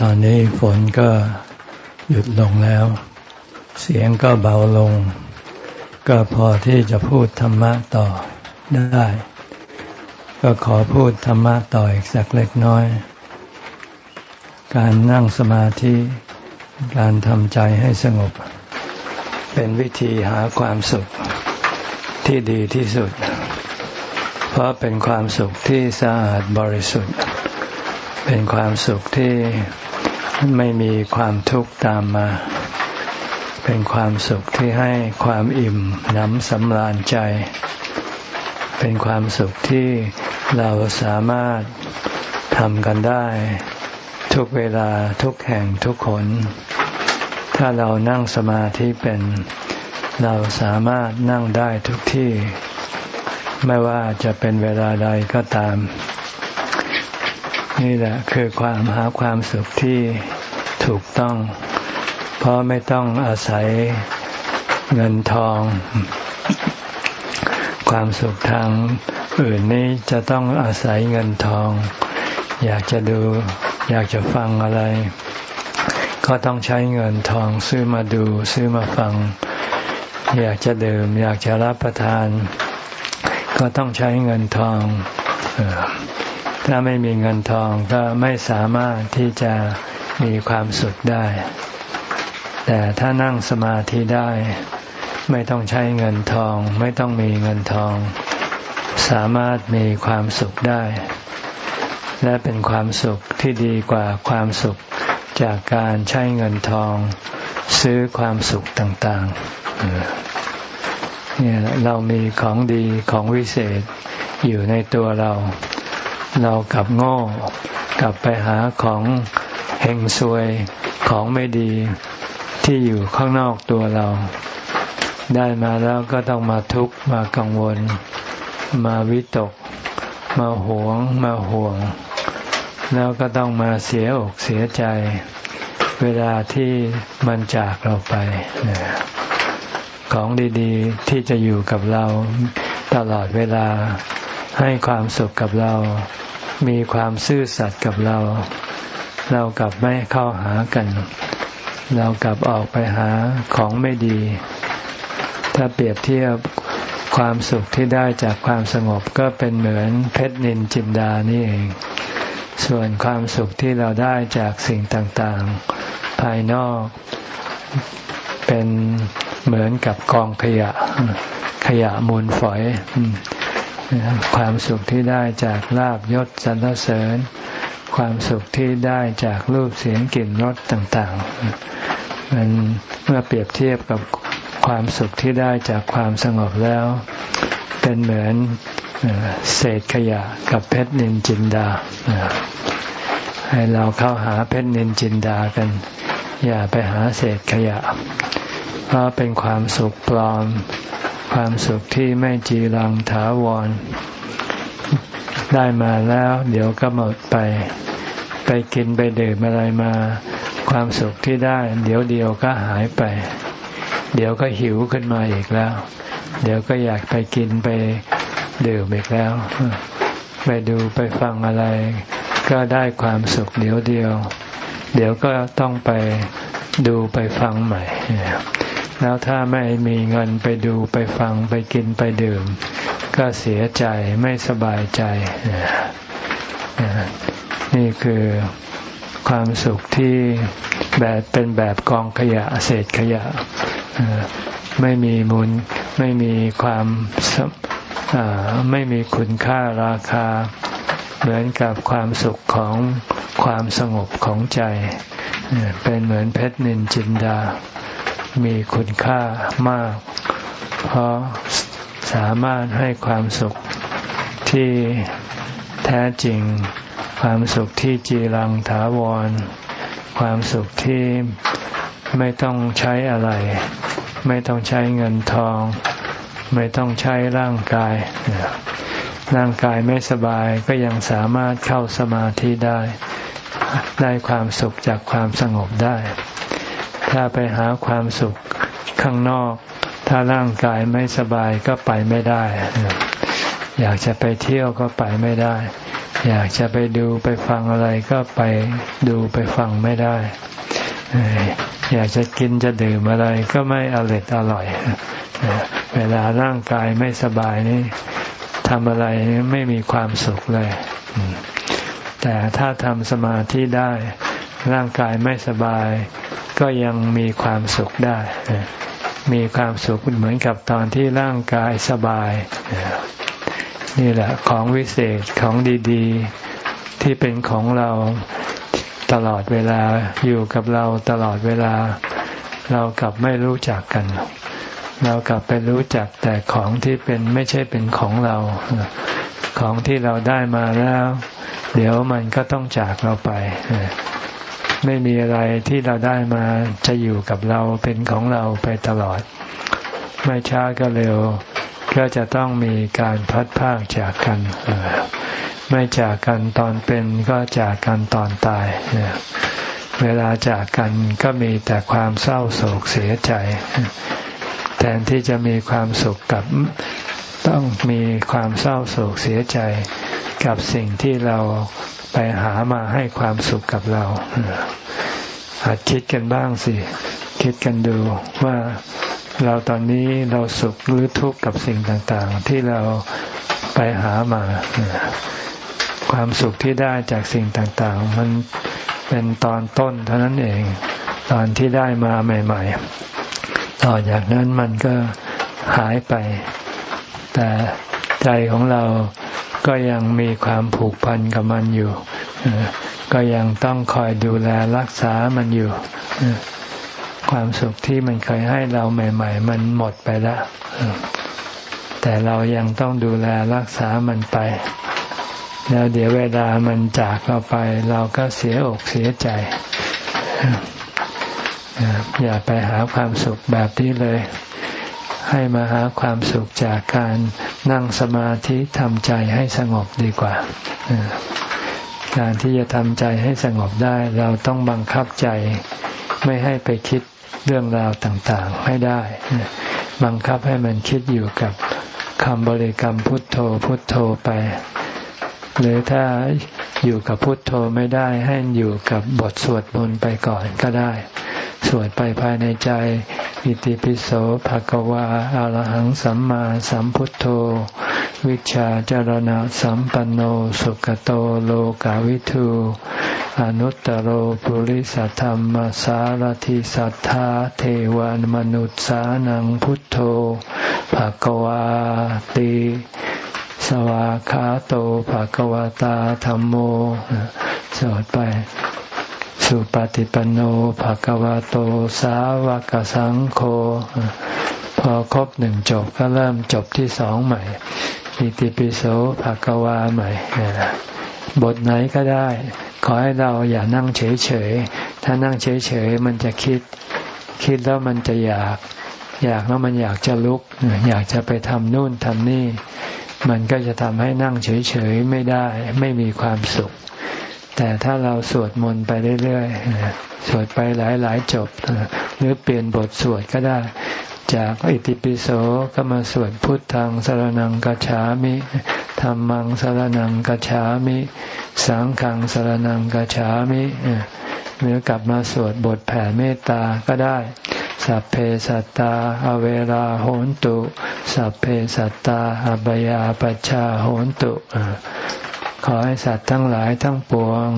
ตอนนี้ฝนก็หยุดลงแล้ว เสียงก็เบาลง ก็พอที่จะพูดธรรมะต่อได้ ก็ขอพูดธรรมะต่ออีกสักเล็กน้อย การนั่งสมาธิ การทำใจให้สงบ เป็นวิธีหาความสุขที่ดีที่สุด เพราะเป็นความสุขที่สะอาดบริสุทธิ์ เป็นความสุขที่ไม่มีความทุกข์ตามมา เป็นความสุขที่ให้ความอิ่มน้ำสำราญใจ เป็นความสุขที่เราสามารถทำกันได้ ทุกเวลาทุกแห่งทุกคน ถ้าเรานั่งสมาธิเป็น เราสามารถนั่งได้ทุกที่ ไม่ว่าจะเป็นเวลาใดก็ตาม นี่แหละคือความหาความสุขที่ถูกต้อง เพราะไม่ต้องอาศัยเงินทอง ความสุขทางอื่นนี้จะต้องอาศัยเงินทอง อยากจะดู อยากจะฟังอะไร ก็ต้องใช้เงินทองซื้อมาดู ซื้อมาฟัง อยากจะดื่ม อยากจะรับประทาน ก็ต้องใช้เงินทอง ถ้าไม่มีเงินทองก็ไม่สามารถที่จะมีความสุขได้ แต่ถ้านั่งสมาธิได้ ไม่ต้องใช้เงินทอง ไม่ต้องมีเงินทอง สามารถมีความสุขได้ และเป็นความสุขที่ดีกว่าความสุขจากการใช้เงินทอง ซื้อความสุขต่างๆเนี่ยเรามีของดีของวิเศษอยู่ในตัวเรา เรากลับโง่กลับไปหาของเฮงซวยของไม่ดีที่อยู่ข้างนอกตัวเรา ได้มาแล้วก็ต้องมาทุกข์มากังวล มาวิตก มาหวง มาห่วง แล้วก็ต้องมาเสียอกเสียใจ เวลาที่มันจากเราไป ของดี ๆ ที่จะอยู่กับเราตลอดเวลา ให้ความสุขกับเรา มีความซื่อสัตย์กับเรา เรากลับไม่เข้าหากัน เรากลับออกไปหาของไม่ดี ถ้าเปรียบเทียบความสุขที่ได้จากความสงบก็เป็นเหมือนเพชรนินจินดานี่เอง ส่วนความสุขที่เราได้จากสิ่งต่างๆ ภายนอก เป็นเหมือนกับกองขยะ ขยะมูลฝอย ความสุขที่ได้จากลาบยศสรรเสริญ ความสุขที่ได้จากรูปเสียงกลิ่นรสต่างๆ มันเมื่อเปรียบเทียบกับความสุขที่ได้จากความสงบแล้ว เป็นเหมือนเศษขยะกับเพชรนินจินดา ให้เราเข้าหาเพชรนินจินดากัน อย่าไปหาเศษขยะ เพราะเป็นความสุขปลอม ความสุขที่ไม่จีรังถาวร ได้มาแล้ว เดี๋ยวก็หมดไป ไปกินไปดื่มอะไรมา ความสุขที่ได้ เดี๋ยวเดียวก็หายไป เดี๋ยวก็หิวขึ้นมาอีกแล้ว เดี๋ยวก็อยากไปกินไปดื่มอีกแล้ว ไปดูไปฟังอะไร ก็ได้ความสุขเดี๋ยวเดียว เดี๋ยวก็ต้องไปดูไปฟังใหม่ แล้วถ้าไม่มีเงินไปดูไปฟังไปกินไปดื่ม ก็เสียใจไม่สบายใจ นี่คือความสุขที่แบบเป็นแบบกองขยะเศษขยะ ไม่มีมูลไม่มีความไม่มีคุณค่าราคา เหมือนกับความสุขของความสงบของใจ เป็นเหมือนเพชรนินจินดา มีคุณค่ามาก เพราะสามารถให้ความสุขที่แท้จริง ความสุขที่จีรังถาวร ความสุขที่ไม่ต้องใช้อะไร ไม่ต้องใช้เงินทอง ไม่ต้องใช้ร่างกาย ร่างกายไม่สบายก็ยังสามารถเข้าสมาธิได้ ได้ความสุขจากความสงบได้ ถ้าไปหาความสุขข้างนอก ถ้าร่างกายไม่สบายก็ไปไม่ได้ อยากจะไปเที่ยวก็ไปไม่ได้ อยากจะไปดูไปฟังอะไรก็ไปดูไปฟังไม่ได้ อยากจะกินจะดื่มอะไรก็ไม่อร่อยอร่อย เวลาร่างกายไม่สบายนี่ทำอะไรไม่มีความสุขเลย แต่ถ้าทำสมาธิได้ ร่างกายไม่สบาย ก็ยังมีความสุขได้ มีความสุขเหมือนกับตอนที่ร่างกายสบาย นี่แหละของวิเศษของดีๆ ที่เป็นของเราตลอดเวลาอยู่กับเราตลอดเวลา เรากลับไม่รู้จักกัน เรากลับไปรู้จักแต่ของที่เป็นไม่ใช่เป็นของเรา ของที่เราได้มาแล้ว เดี๋ยวมันก็ต้องจากเราไป ไม่มีอะไรที่เราได้มาจะอยู่กับเราเป็นของเราไปตลอด ไม่ช้าก็เร็ว ก็จะต้องมีการพัดพากจากกัน ไม่จากกันตอนเป็นก็จากกันตอนตายเวลาจากกันก็มีแต่ความเศร้าโศกเสียใจ แทนที่จะมีความสุขกับ ต้องมีความเศร้าโศกเสียใจกับสิ่งที่เราไปหามาให้ความสุขกับเราหัดคิดกันบ้างสิ คิดกันดูว่าเราตอนนี้เราสุขหรือทุกข์กับสิ่งต่างๆ ที่เราไปหามา ความสุขที่ได้จากสิ่งต่างๆ มันเป็นตอนต้นเท่านั้นเอง ตอนที่ได้มาใหม่ ๆ ต่อจากนั้นมันก็หายไป แต่ใจของเราก็ยังมีความผูกพันกับมันอยู่ ก็ยังต้องคอยดูแลรักษามันอยู่ ความสุขที่มันเคยให้เราใหม่ ๆ มันหมดไปแล้ว แต่เรายังต้องดูแลรักษามันไป แล้วเดี๋ยวเวลามันจากเราไป เราก็เสียอกเสียใจ อย่าไปหาความสุขแบบนี้เลย ให้มาหาความสุขจากการนั่งสมาธิทำใจให้สงบดีกว่า การที่จะทำใจให้สงบได้ เราต้องบังคับใจไม่ให้ไปคิดเรื่องราวต่างๆให้ได้ บังคับให้มันคิดอยู่กับคำบริกรรมพุทโธพุทโธไป หรือถ้าอยู่กับพุทโธไม่ได้ให้อยู่กับบทสวดมนต์ไปก่อนก็ได้ สวดไปภายในใจ อิติปิโสภะกวาอารหังสัมมาสัมพุทโธ วิชาจารณะสัมปันโนสุกโตโลกาวิทูอนุตตรโรปุริสธรรมสารทิสัทธาเทวานมนุษย์สานังพุทโธภะกวาติสวาคาโตภะกวตาธรรมโมสวดไป สุปฏิปันโนภะกวาโตสาวกสังโฆพอครบหนึ่งจบก็เริ่มจบที่สองใหม่อิติปิโสภะกวาใหม่บทไหนก็ได้ ขอให้เราอย่านั่งเฉยๆ ถ้านั่งเฉยๆ มันจะคิด คิดแล้วมันจะอยาก อยากแล้วมันอยากจะลุก อยากจะไปทำนู่นทำนี่ มันก็จะทำให้นั่งเฉยๆ ไม่ได้ ไม่มีความสุข แต่ถ้าเราสวดมนต์ไปเรื่อยๆ สวดไปหลายๆจบ หรือเปลี่ยนบทสวดก็ได้ จากอิติปิโสก็มาสวดพุทธังสรนังกัจฉามิธรรมังสรนังกัจฉามิ สังฆังสรนังกัจฉามิหรือกลับมาสวดบทแผ่เมตตาก็ได้ สัพเพสัตตา อเวราโหนตุ สัพเพสัตตาอบยาปชาโหนตุ ขอให้สัตว์ทั้งหลายทั้งปวง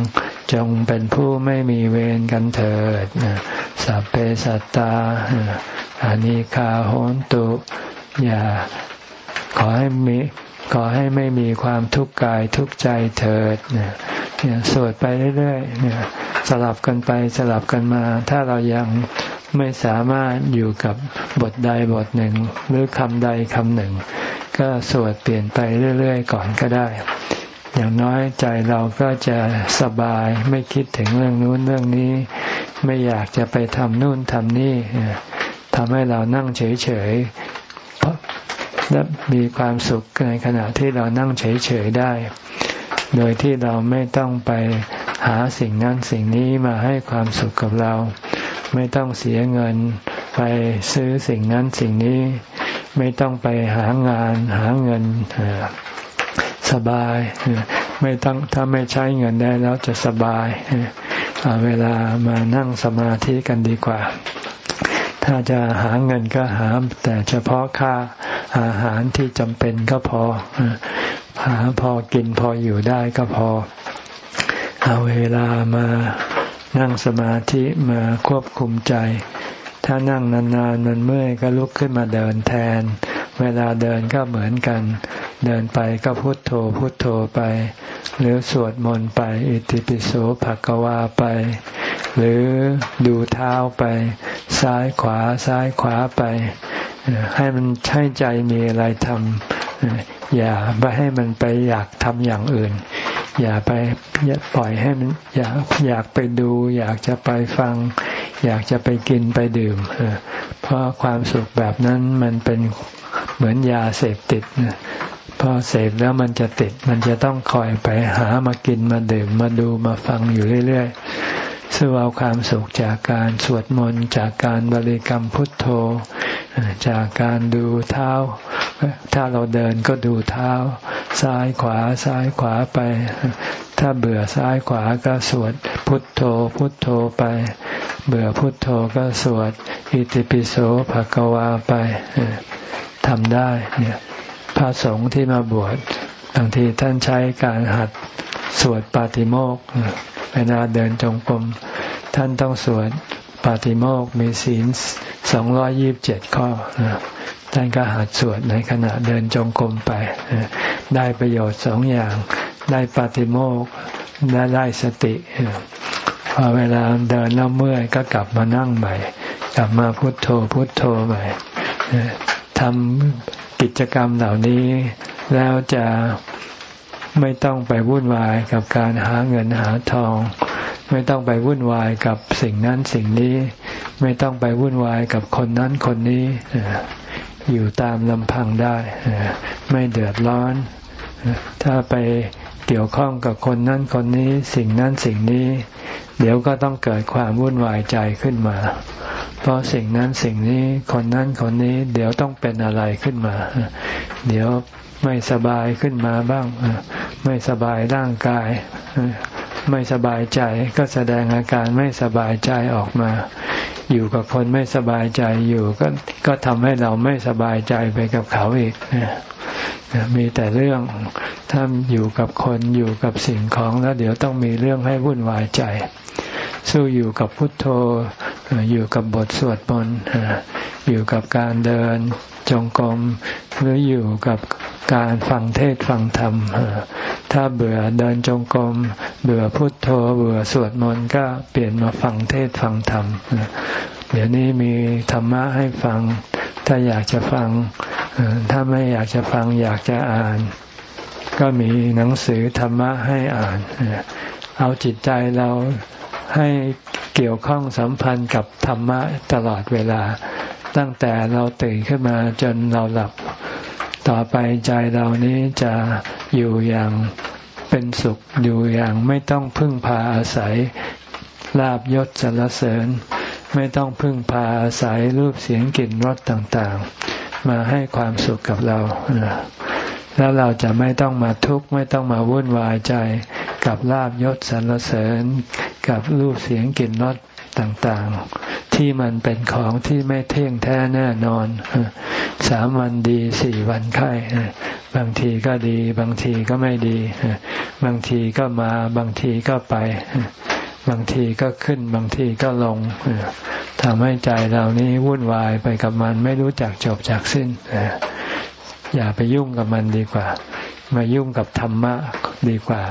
จงเป็นผู้ไม่มีเวรกันเถิดสัพเพสัตตาอานิคาโหนตุ อย่า ขอให้มีขอให้ไม่มีความทุกข์กายทุกข์ใจเถิดเนี่ยสวดไปเรื่อยๆเนี่ยสลับกันไปสลับกันมา ถ้าเรายังไม่สามารถอยู่กับบทใดบทหนึ่ง หรือคำใดคำหนึ่ง ก็สวดเปลี่ยนไปเรื่อย ๆ ก่อนก็ได้ อย่างน้อยใจเราก็จะสบายไม่คิดถึงเรื่องนู้นเรื่องนี้ ไม่อยากจะไปทำนู่นทำนี่ทำให้เรานั่งเฉยๆและมีความสุขในขณะที่เรานั่งเฉยๆได้ โดยที่เราไม่ต้องไปหาสิ่งนั้นสิ่งนี้มาให้ความสุขกับเรา ไม่ต้องเสียเงินไปซื้อสิ่งนั้นสิ่งนี้ ไม่ต้องไปหางานหาเงิน สบาย ไม่ต้องถ้าไม่ใช้เงินได้แล้วจะสบายเอาเวลามานั่งสมาธิกันดีกว่า ถ้าจะหาเงินก็หา แต่เฉพาะค่าอาหารที่จำเป็นก็พอ หาพอกินพออยู่ได้ก็พอ เอาเวลามานั่งสมาธิมาควบคุมใจ ถ้านั่งนานๆมันเมื่อยก็ลุกขึ้นมาเดินแทน เวลาเดินก็เหมือนกัน เดินไปก็พุโทโธพุโทโธไป หรือสวดมนต์ไป อิติปิโสภะกวาไป หรือดูเท้าไป ซ้ายขวาซ้ายขวาไป ให้มันใช้ใจมีอะไรทำอย่าไปให้มันไปอยากทำอย่างอื่น อย่าไปอย่าปล่อยให้มันอยากอยากไปดู อยากจะไปฟัง อยากจะไปกินไปดื่มเพราะความสุขแบบนั้นมันเป็นเหมือนยาเสพติด พอเสพแล้วมันจะติด มันจะต้องคอยไปหามากินมาดื่มมาดูมาฟังอยู่เรื่อยๆซึ่งเอาความสุขจากการสวดมนต์จากการบริกรรมพุทโธ จากการดูเท้า ถ้าเราเดินก็ดูเท้า ซ้ายขวาซ้ายขวาไป ถ้าเบื่อซ้ายขวาก็สวดพุทโธ พุทโธไป เบื่อพุทโธก็สวดอิติปิโสภะกวาไปทำได้เนี่ย พระสงฆ์ที่มาบวชบางทีท่านใช้การหัดสวดปาติโมกเวลาเดินจงกรมท่านต้องสวดปาติโมกมีศีลสองร้อยยิบเจ็ดข้อท่านก็หัดสวดในขณะเดินจงกรมไป ได้ประโยชน์สองอย่าง ได้ปาติโมกและได้สติพอเวลาเดินแล้วเมื่อยก็กลับมานั่งใหม่ กลับมาพุโทโธพุโทโธใหม่ทำ กิจกรรมเหล่านี้ แล้วจะไม่ต้องไปวุ่นวายกับการหาเงินหาทอง ไม่ต้องไปวุ่นวายกับสิ่งนั้นสิ่งนี้ ไม่ต้องไปวุ่นวายกับคนนั้นคนนี้อยู่ตามลำพังได้ ไม่เดือดร้อน ถ้าไป เกี่ยวข้องกับคนนั้นคนนี้สิ่งนั้นสิ่งนี้ เดี๋ยวก็ต้องเกิดความวุ่นวายใจขึ้นมา เพราะสิ่งนั้นสิ่งนี้คนนั้นคนนี้เดี๋ยวต้องเป็นอะไรขึ้นมา เดี๋ยวไม่สบายขึ้นมาบ้าง ไม่สบายร่างกาย ไม่สบายใจก็แสดงอาการไม่สบายใจออกมา อยู่กับคนไม่สบายใจอยู่ก็ก็ทำให้เราไม่สบายใจไปกับเขาอีกมีแต่เรื่องถ้าอยู่กับคนอยู่กับสิ่งของแล้วเดี๋ยวต้องมีเรื่องให้วุ่นวายใจ สู้อยู่กับพุทโธ อยู่กับบทสวดมนต์อยู่กับการเดินจงกรมหรืออยู่กับการฟังเทศฟังธรรม ถ้าเบื่อเดินจงกรมเบื่อพุทโธ เบื่อสวดมนต์ก็เปลี่ยนมาฟังเทศฟังธรรม เดี๋ยวนี้มีธรรมะให้ฟัง ถ้าอยากจะฟัง ถ้าไม่อยากจะฟังอยากจะอ่าน ก็มีหนังสือธรรมะให้อ่าน เอาจิตใจเรา ให้เกี่ยวข้องสัมพันธ์กับธรรมะตลอดเวลา ตั้งแต่เราตื่นขึ้นมาจนเราหลับ ต่อไปใจเรานี้จะอยู่อย่างเป็นสุขอยู่อย่างไม่ต้องพึ่งพาอาศัยลาบยศสรรเสริญ ไม่ต้องพึ่งพาอาศัยรูปเสียงกลิ่นรสต่างๆ มาให้ความสุขกับเรา แล้วเราจะไม่ต้องมาทุกข์ไม่ต้องมาวุ่นวายใจกับลาบยศสรรเสริญ กับรูปเสียงกลิ่นรสต่างๆ ที่มันเป็นของที่ไม่เที่ยงแท้แน่นอน สามวันดีสี่วันไข้บางทีก็ดี บางทีก็ไม่ดี บางทีก็มา บางทีก็ไป บางทีก็ขึ้น บางทีก็ลงทำให้ใจเรานี้วุ่นวายไปกับมันไม่รู้จักจบจากสิ้นอย่าไปยุ่งกับมันดีกว่า มายุ่งกับธรรมะดีกว่า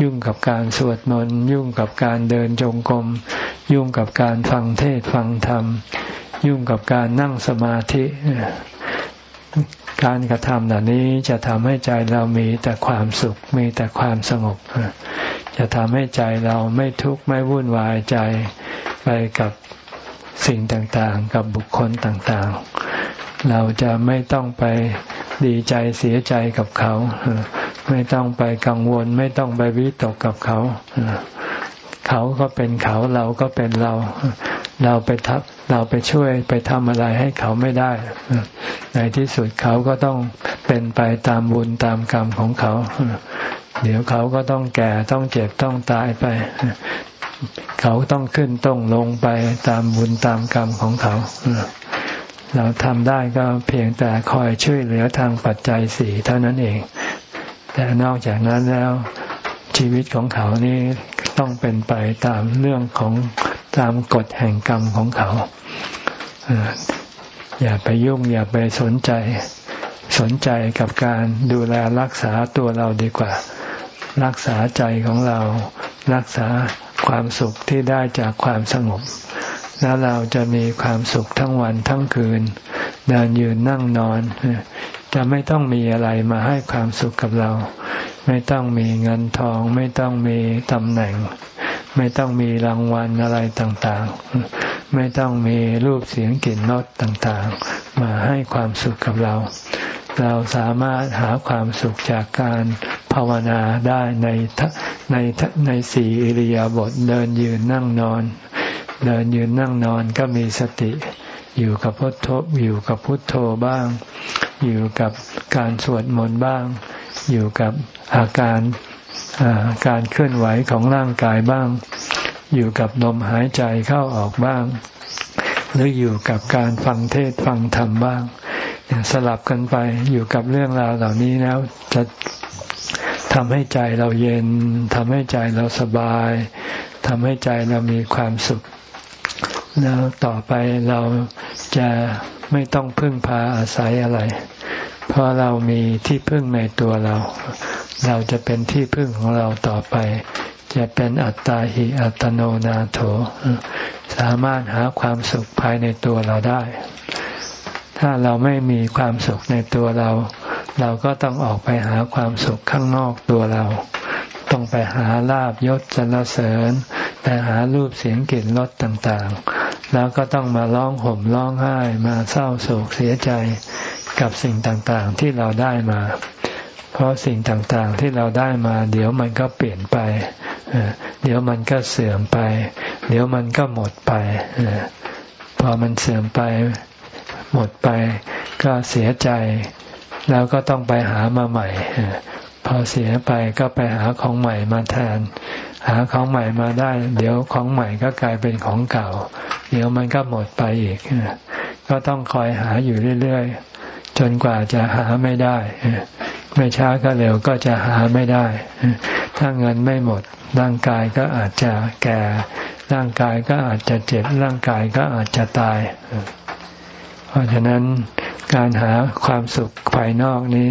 ยุ่งกับการสวดมนต์ยุ่งกับการเดินจงกรมยุ่งกับการฟังเทศฟังธรรม ยุ่งกับการนั่งสมาธิ การกระทำเหล่านี้จะทำให้ใจเรามีแต่ความสุขมีแต่ความสงบ จะทำให้ใจเราไม่ทุกข์ไม่วุ่นวายใจไปกับสิ่งต่างๆ กับบุคคลต่างๆ เราจะไม่ต้องไปดีใจเสียใจกับเขา ไม่ต้องไปกังวล ไม่ต้องไปวิตกกับเขา เขาก็เป็นเขาเราก็เป็นเรา เราไปทับเราไปช่วยไปทำอะไรให้เขาไม่ได้ ในที่สุดเขาก็ต้องเป็นไปตามบุญตามกรรมของเขา เดี๋ยวเขาก็ต้องแก่ต้องเจ็บต้องตายไป เขาต้องขึ้นต้องลงไปตามบุญตามกรรมของเขา เราทำได้ก็เพียงแต่คอยช่วยเหลือทางปัจจัยสี่เท่านั้นเอง แต่นอกจากนั้นแล้วชีวิตของเขานี่ต้องเป็นไปตามเรื่องของตามกฎแห่งกรรมของเขา อย่าไปยุ่งอย่าไปสนใจ สนใจกับการดูแลรักษาตัวเราดีกว่า รักษาใจของเรา รักษาความสุขที่ได้จากความสงบ แล้วเราจะมีความสุขทั้งวันทั้งคืน เดินยืนนั่งนอน จะไม่ต้องมีอะไรมาให้ความสุขกับเรา ไม่ต้องมีเงินทอง ไม่ต้องมีตำแหน่ง ไม่ต้องมีรางวัลอะไรต่างๆ ไม่ต้องมีรูปเสียงกลิ่นรสต่างๆ มาให้ความสุขกับเรา เราสามารถหาความสุขจากการภาวนาได้ในในในสี่อิริยาบถเดินยืนนั่งนอน เดินยืนนั่งนอนก็มีสติ อยู่กับพุทโธอยู่กับพุทโธบ้าง อยู่กับการสวดมนต์บ้าง อยู่กับอาการการเคลื่อนไหวของร่างกายบ้าง อยู่กับลมหายใจเข้าออกบ้าง หรืออยู่กับการฟังเทศฟังธรรมบ้าง สลับกันไปอยู่กับเรื่องราวเหล่านี้แล้วจะทำให้ใจเราเย็น ทำให้ใจเราสบาย ทำให้ใจเรามีความสุข แล้วต่อไปเราจะไม่ต้องพึ่งพาอาศัยอะไร เพราะเรามีที่พึ่งในตัวเรา เราจะเป็นที่พึ่งของเราต่อไป จะเป็นอัตตาหิอัตโนนาโถ สามารถหาความสุขภายในตัวเราได้ ถ้าเราไม่มีความสุขในตัวเรา เราก็ต้องออกไปหาความสุขข้างนอกตัวเรา ต้องไปหาลาบยศสรรเสริญ ไปหารูปเสียงกลิ่นรสต่างๆ แล้วก็ต้องมาร้องห่มร้องไห้มาเศร้าโศกเสียใจกับสิ่งต่างๆที่เราได้มา เพราะสิ่งต่างๆที่เราได้มา เดี๋ยวมันก็เปลี่ยนไป เดี๋ยวมันก็เสื่อมไป เดี๋ยวมันก็หมดไป พอมันเสื่อมไปหมดไป ก็เสียใจ แล้วก็ต้องไปหามาใหม่ พอเสียไปก็ไปหาของใหม่มาแทน หาของใหม่มาได้ เดี๋ยวของใหม่ก็กลายเป็นของเก่า เดี๋ยวมันก็หมดไปอีก ก็ต้องคอยหาอยู่เรื่อยๆ จนกว่าจะหาไม่ได้ ไม่ช้าก็เร็วก็จะหาไม่ได้ ถ้าเงินไม่หมด ร่างกายก็อาจจะแก่ ร่างกายก็อาจจะเจ็บ ร่างกายก็อาจจะตาย เพราะฉะนั้นการหาความสุขภายนอกนี้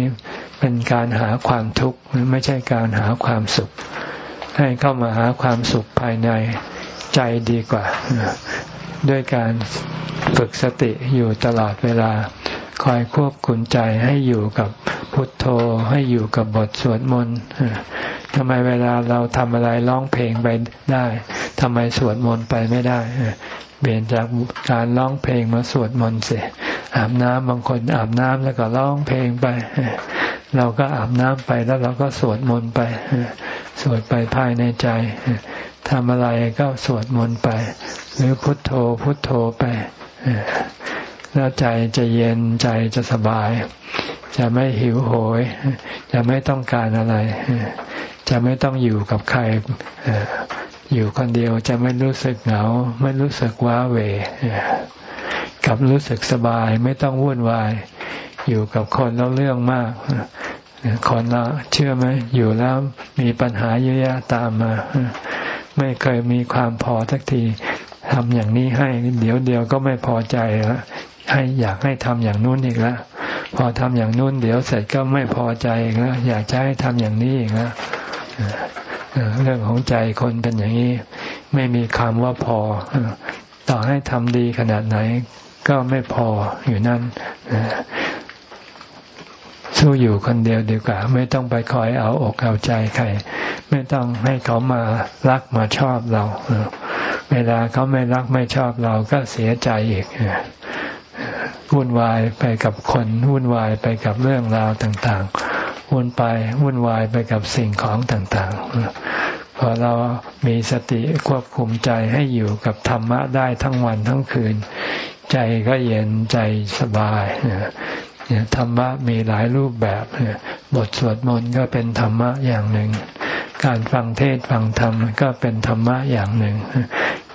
เป็นการหาความทุกข์ไม่ใช่การหาความสุข ให้เข้ามาหาความสุขภายในใจดีกว่า ด้วยการฝึกสติอยู่ตลอดเวลา คอยควบคุมใจให้อยู่กับพุทโธให้อยู่กับบทสวดมนต์ทำไมเวลาเราทำอะไรร้องเพลงไปได้ ทำไมสวดมนต์ไปไม่ได้เปลี่ยนจากการร้องเพลงมาสวดมนต์เสียอาบน้ำบางคนอาบน้ำแล้วก็ร้องเพลงไปเราก็อาบน้ำไปแล้วเราก็สวดมนต์ไปสวดไปภายในใจทำอะไรก็สวดมนต์ไป หรือพุทโธพุทโธไปแล้วใจจะเย็นใจจะสบาย จะไม่หิวโหย จะไม่ต้องการอะไร จะไม่ต้องอยู่กับใคร อยู่คนเดียวจะไม่รู้สึกเหงา ไม่รู้สึกว้าเวกับรู้สึกสบายไม่ต้องวุ่นวาย อยู่กับคนแล้วเรื่องมากคนเราเชื่อไหมอยู่แล้วมีปัญหาเยอะแยะตามมา ไม่เคยมีความพอสักทีทำอย่างนี้ให้ เดี๋ยวเดียวก็ไม่พอใจแล้วให้อยากให้ทำอย่างนู้นอีกแล้วพอทำอย่างนู้นเดี๋ยวเสร็จก็ไม่พอใจอีกแล้วอยากจะให้ทำอย่างนี้อีกแล้ว เรื่องของใจคนเป็นอย่างนี้ ไม่มีคำว่าพอ ต่อให้ทำดีขนาดไหน ก็ไม่พออยู่นั่นสู้อยู่คนเดียวดีกว่า ไม่ต้องไปคอยเอาอกเอาใจใคร ไม่ต้องให้เขามารักมาชอบเรา เวลาเขาไม่รักไม่ชอบเราก็เสียใจอีกวุ่นวายไปกับคนวุ่นวายไปกับเรื่องราวต่าง ๆ วนไปวุ่นวายไปกับสิ่งของต่างๆ พอเรามีสติควบคุมใจให้อยู่กับธรรมะได้ทั้งวันทั้งคืน ใจก็เย็นใจสบายเนี่ยธรรมะมีหลายรูปแบบ บทสวดมนต์ก็เป็นธรรมะอย่างหนึ่ง การฟังเทศฟังธรรมก็เป็นธรรมะอย่างหนึ่ง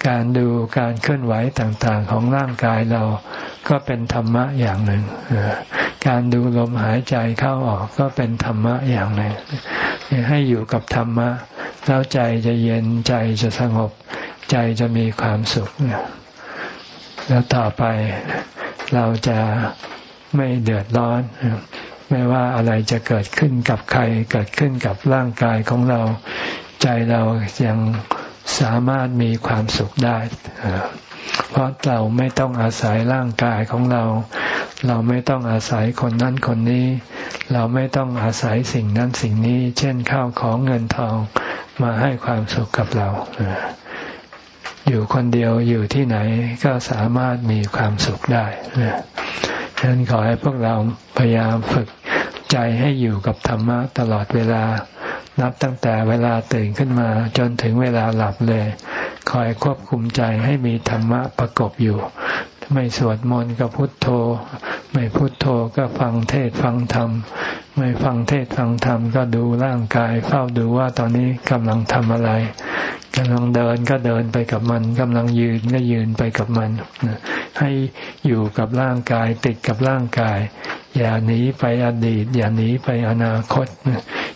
การดูการเคลื่อนไหวต่างๆของร่างกายเรา ก็เป็นธรรมะอย่างหนึ่ง การดูลมหายใจเข้าออกก็เป็นธรรมะอย่างหนึ่ง ให้อยู่กับธรรมะ แล้วใจจะเย็นใจจะสงบ ใจจะมีความสุข แล้วต่อไปเราจะไม่เดือดร้อน ไม่ว่าอะไรจะเกิดขึ้นกับใคร เกิดขึ้นกับร่างกายของเรา ใจเรายังสามารถมีความสุขได้ เพราะเราไม่ต้องอาศัยร่างกายของเรา เราไม่ต้องอาศัยคนนั้นคนนี้ เราไม่ต้องอาศัยสิ่งนั้นสิ่งนี้ เช่นข้าวของเงินทองมาให้ความสุขกับเรา อยู่คนเดียวอยู่ที่ไหนก็สามารถมีความสุขได้ฉะนั้นขอให้พวกเราพยายามฝึกใจให้อยู่กับธรรมะตลอดเวลา นับตั้งแต่เวลาตื่นขึ้นมาจนถึงเวลาหลับเลย คอยควบคุมใจให้มีธรรมะประกบอยู่ ไม่สวดมนต์ก็พุทโธ ไม่พุทโธก็ฟังเทศฟังธรรม ไม่ฟังเทศฟังธรรมก็ดูร่างกาย เฝ้าดูว่าตอนนี้กำลังทำอะไรกำลังเดินก็เดินไปกับมันกำลังยืนก็ยืนไปกับมัน ให้อยู่กับร่างกายติดกับร่างกาย อย่าหนีไปอดีต อย่าหนีไปอนาคต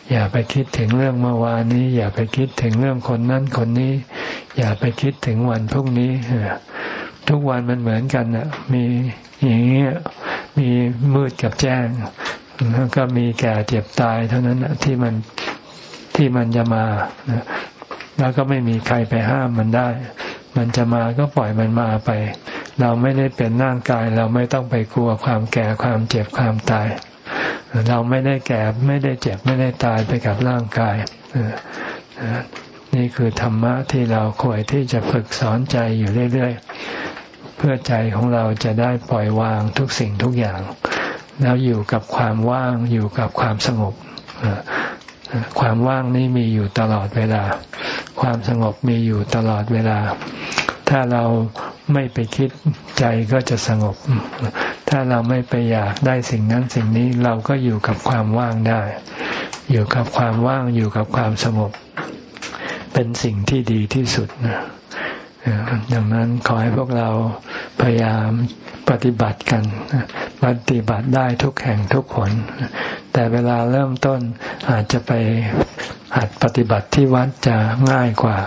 อย่าไปคิดถึงเรื่องเมื่อวานนี้ อย่าไปคิดถึงเรื่องคนนั้นคนนี้ อย่าไปคิดถึงวันพรุ่งนี้ทุกวันมันเหมือนกันนะมีอย่างเงี้ยมีมืดกับแจ้งแล้วก็มีแก่เจ็บตายเท่านั้นที่มันที่มันจะมาแล้วก็ไม่มีใครไปห้ามมันได้ มันจะมาก็ปล่อยมันมาไป เราไม่ได้เป็นร่างกาย เราไม่ต้องไปกลัวความแก่ความเจ็บความตาย เราไม่ได้แก่ไม่ได้เจ็บไม่ได้ตายไปกับร่างกายนี่คือธรรมะที่เราควรที่จะฝึกสอนใจอยู่เรื่อยๆ เพื่อใจของเราจะได้ปล่อยวางทุกสิ่งทุกอย่าง แล้วอยู่กับความว่างอยู่กับความสงบความว่างนี่มีอยู่ตลอดเวลา ความสงบมีอยู่ตลอดเวลา ถ้าเรา ไม่ไปคิดใจก็จะสงบ ถ้าเราไม่ไปอยากได้สิ่งนั้นสิ่งนี้เราก็อยู่กับความว่างได้ อยู่กับความว่างอยู่กับความสงบ เป็นสิ่งที่ดีที่สุดดังนั้นขอให้พวกเราพยายามปฏิบัติกัน ปฏิบัติได้ทุกแห่งทุกผล แต่เวลาเริ่มต้นอาจจะไปหัดปฏิบัติที่วัดจะง่ายกว่า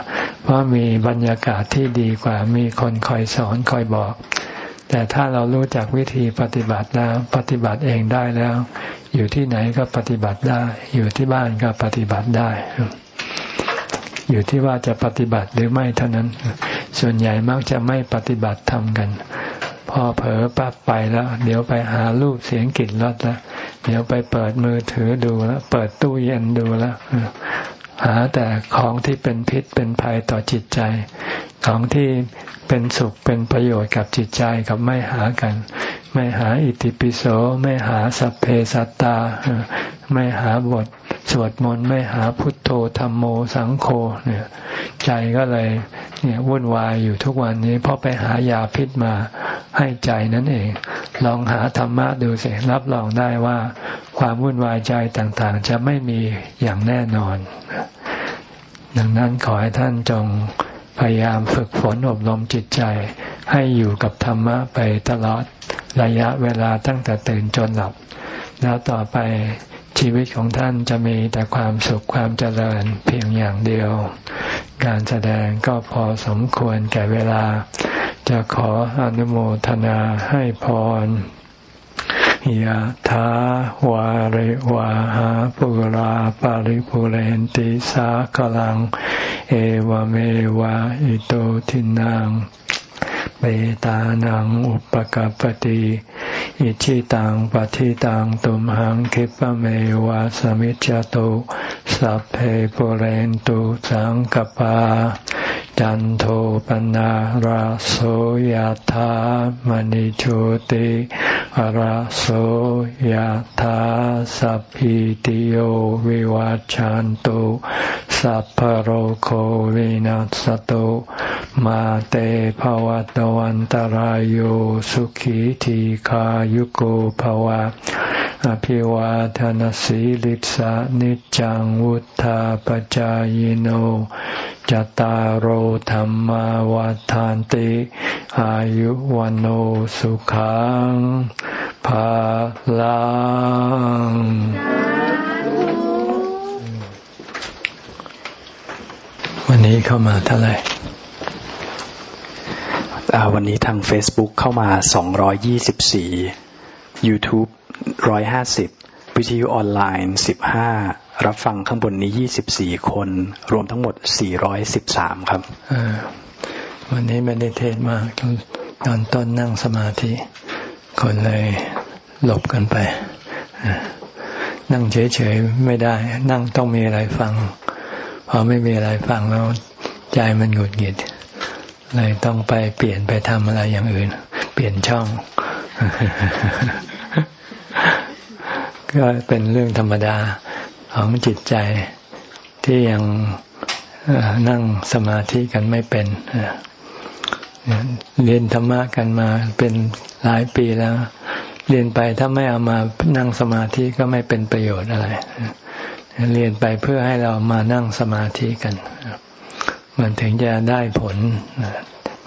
เพราะมีบรรยากาศที่ดีกว่า มีคนคอยสอนคอยบอก แต่ถ้าเรารู้จักวิธีปฏิบัติแล้วปฏิบัติเองได้แล้ว อยู่ที่ไหนก็ปฏิบัติได้ อยู่ที่บ้านก็ปฏิบัติได้ อยู่ที่ว่าจะปฏิบัติหรือไม่เท่านั้น ส่วนใหญ่มักจะไม่ปฏิบัติทำกัน พอเผลอปั๊บไปแล้ว เดี๋ยวไปหารูปเสียงกลิ่นรสแล้ว เดี๋ยวไปเปิดมือถือดูแล้วเปิดตู้เย็นดูแล้วหาแต่ของที่เป็นพิษเป็นภัยต่อจิตใจ ของที่เป็นสุขเป็นประโยชน์กับจิตใจกับไม่หากัน ไม่หาอิติปิโส ไม่หาสัพเพสัตตา ไม่หาบทสวดมนต์ ไม่หาพุทโธธรรมโมสังโฆเนี่ย ใจก็เลยเนี่ยวุ่นวายอยู่ทุกวันนี้ เพราะไปหายาพิษมาให้ใจนั่นเอง ลองหาธรรมะดูสิรับรองได้ว่าความวุ่นวายใจต่างๆ จะไม่มีอย่างแน่นอน ดังนั้นขอให้ท่านจง พยายามฝึกฝนอบรมจิตใจ ให้อยู่กับธรรมะไปตลอดระยะเวลาตั้งแต่ตื่นจนหลับ แล้วต่อไปชีวิตของท่านจะมีแต่ความสุขความเจริญเพียงอย่างเดียว การแสดงก็พอสมควรแก่เวลา จะขออนุโมทนาให้พร ยะถาวาริวาหาปุราปาริปุเรนติสากลัง เอวเมวะอิโตทินังเบตานังอุปกปติอิชิตังปฏิตังตุมหังคิปะเมวะสมิจจตุสัพเพปุเรนตุสังกปา จันโทปนะราโสยธามณิโชติราโสยธาสัพพิติโยวิวัจจันตุสัพพโรโควินัสตุมาเตภวะตวันตารโยสุขีทีขายุโกภวะ อภิวาทานสีลิสานิจังวุธาปจายโนจตารโหธรรมวาทานติ อายุวันโอสุขังภาลังวันนี้เข้ามาเท่าไหร่วันนี้ทาง Facebook เข้ามา 224 YouTube 150วิทยุออนไลน์15รับฟังข้างบนนี้24คน รวมทั้งหมด413ครับวันนี้ไม่ได้เทศมากตอนต้นนั่งสมาธิ คนเลยหลบกันไป นั่งเฉยๆไม่ได้ นั่งต้องมีอะไรฟัง พอไม่มีอะไรฟังแล้วใจมันหงุดหงิดเลยต้องไปเปลี่ยนไปทำอะไรอย่างอื่น เปลี่ยนช่อง ก็เป็นเรื่องธรรมดาของจิตใจที่ยังนั่งสมาธิกันไม่เป็นเรียนธรรมะกันมาเป็นหลายปีแล้ว เรียนไปถ้าไม่เอามานั่งสมาธิก็ไม่เป็นประโยชน์อะไรเรียนไปเพื่อให้เรามานั่งสมาธิกัน มันถึงจะได้ผล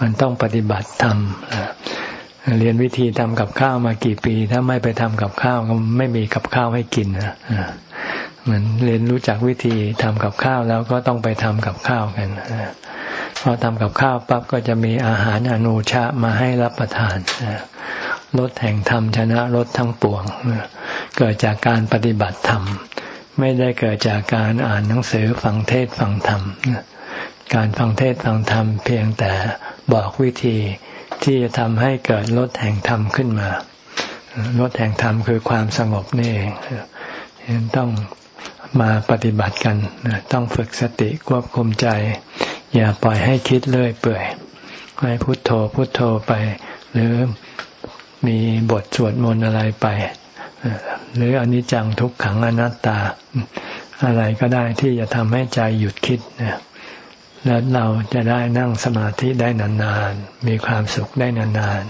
มันต้องปฏิบัติทำ เรียนวิธีทำกับข้าวมากี่ปี ถ้าไม่ไปทำกับข้าวก็ไม่มีกับข้าวให้กินนะเหมือนเรียนรู้จักวิธีทำกับข้าวแล้วก็ต้องไปทำกับข้าวกันพอทำกับข้าวปั๊บก็จะมีอาหารอนุชามาให้รับประทานรถแห่งธรรมชนะรถทั้งปวงเกิดจากการปฏิบัติธรรม ไม่ได้เกิดจากการอ่านหนังสือฟังเทศฟังธรรมการฟังเทศฟังธรรมเพียงแต่บอกวิธี ที่จะทำให้เกิดลดแห่งธรรมขึ้นมาลดแห่งธรรมคือความสงบนี่เองต้องมาปฏิบัติกันต้องฝึกสติควบคุมใจ อย่าปล่อยให้คิดเลื่อยเปื่อยให้พุโทโธพุโทโธไป หรือมีบทสวดมนต์อะไรไป หรืออนิจจังทุกขังอนัตตา อะไรก็ได้ที่จะทำให้ใจหยุดคิดนะ แล้วเราจะได้นั่งสมาธิได้นานๆ มีความสุขได้นาน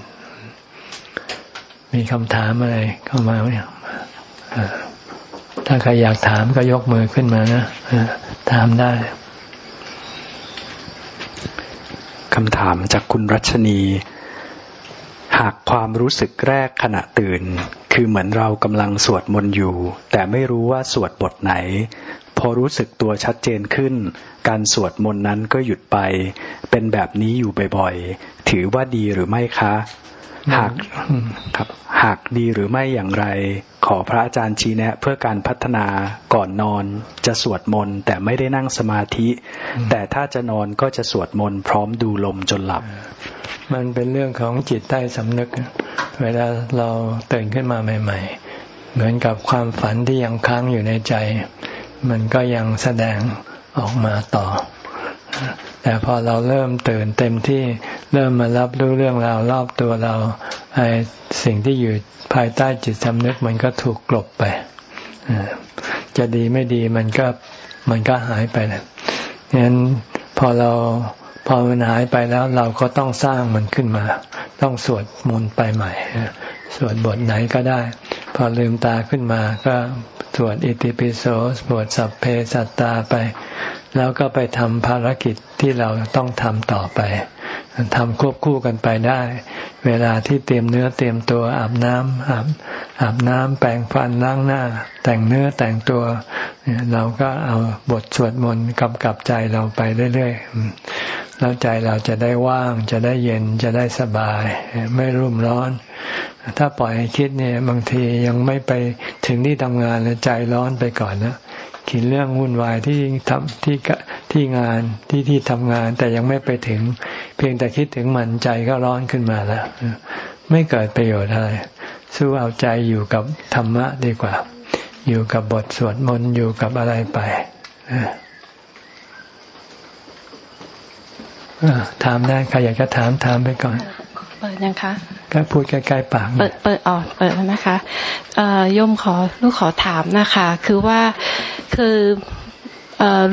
ๆ มีคำถามอะไรเข้ามาเนี่ยถ้าใครอยากถามก็ยกมือขึ้นมานะถามได้คำถามจากคุณรัชนี หากความรู้สึกแรกขณะตื่น คือเหมือนเรากำลังสวดมนต์อยู่ แต่ไม่รู้ว่าสวดบทไหน พอรู้สึกตัวชัดเจนขึ้น การสวดมนต์นั้นก็หยุดไป เป็นแบบนี้อยู่บ่อยๆ ถือว่าดีหรือไม่คะ หากครับ หากดีหรือไม่อย่างไร ขอพระอาจารย์ชี้แนะ เพื่อการพัฒนาก่อนนอน จะสวดมนต์แต่ไม่ได้นั่งสมาธิ แต่ถ้าจะนอนก็จะสวดมนต์พร้อมดูลมจนหลับ มันเป็นเรื่องของจิตใต้สำนึก เวลาเราตื่นขึ้นมาใหม่ ๆ เหมือนกับความฝันที่ยังค้างอยู่ในใจ มันก็ยังแสดงออกมาต่อ แต่พอเราเริ่มตื่นเต็มที่เริ่มมารับรู้เรื่องราวรอบตัวเราไอ้สิ่งที่อยู่ภายใต้จิตสำนึกมันก็ถูกกลบไปจะดีไม่ดีมันก็มันก็หายไปนะงั้นพอเราพอมันหายไปแล้วเราก็ต้องสร้างมันขึ้นมา ต้องสวดมนต์ไปใหม่สวดบทไหนก็ได้ พอลืมตาขึ้นมาก็ สวดอิติปิโสสวดสัพเพสัตตาไป แล้วก็ไปทำภารกิจที่เราต้องทำต่อไป ทำควบคู่กันไปได้ เวลาที่เตรียมเนื้อเตรียมตัวอาบน้ำอาบอาบน้ำแปรงฟันล้างหน้า แต่งเนื้อแต่งตัว เราก็เอาบทสวดมนต์กำกับใจเราไปเรื่อยๆแล้วใจเราจะได้ว่าง จะได้เย็นจะได้สบาย ไม่รุ่มร้อน ถ้าปล่อยให้คิดเนี่ย บางทียังไม่ไปถึงที่ทำงานแล้วใจร้อนไปก่อนนะ คิดเรื่องวุ่นวายที่ทำที่ที่งานที่ที่ทำงาน แต่ยังไม่ไปถึง เพียงแต่คิดถึงมันใจก็ร้อนขึ้นมาแล้วไม่เกิดประโยชน์อะไรสู้เอาใจอยู่กับธรรมะดีกว่า อยู่กับบทสวดมนต์อยู่กับอะไรไปถามได้ใครอยากจะถามถามไปก่อนเปิดยังคะ ก็พูดใกล้ๆปาก เปิดเปิดออกเปิดนะคะเอ่อยมขอลูกขอถามนะคะ คือว่าคือ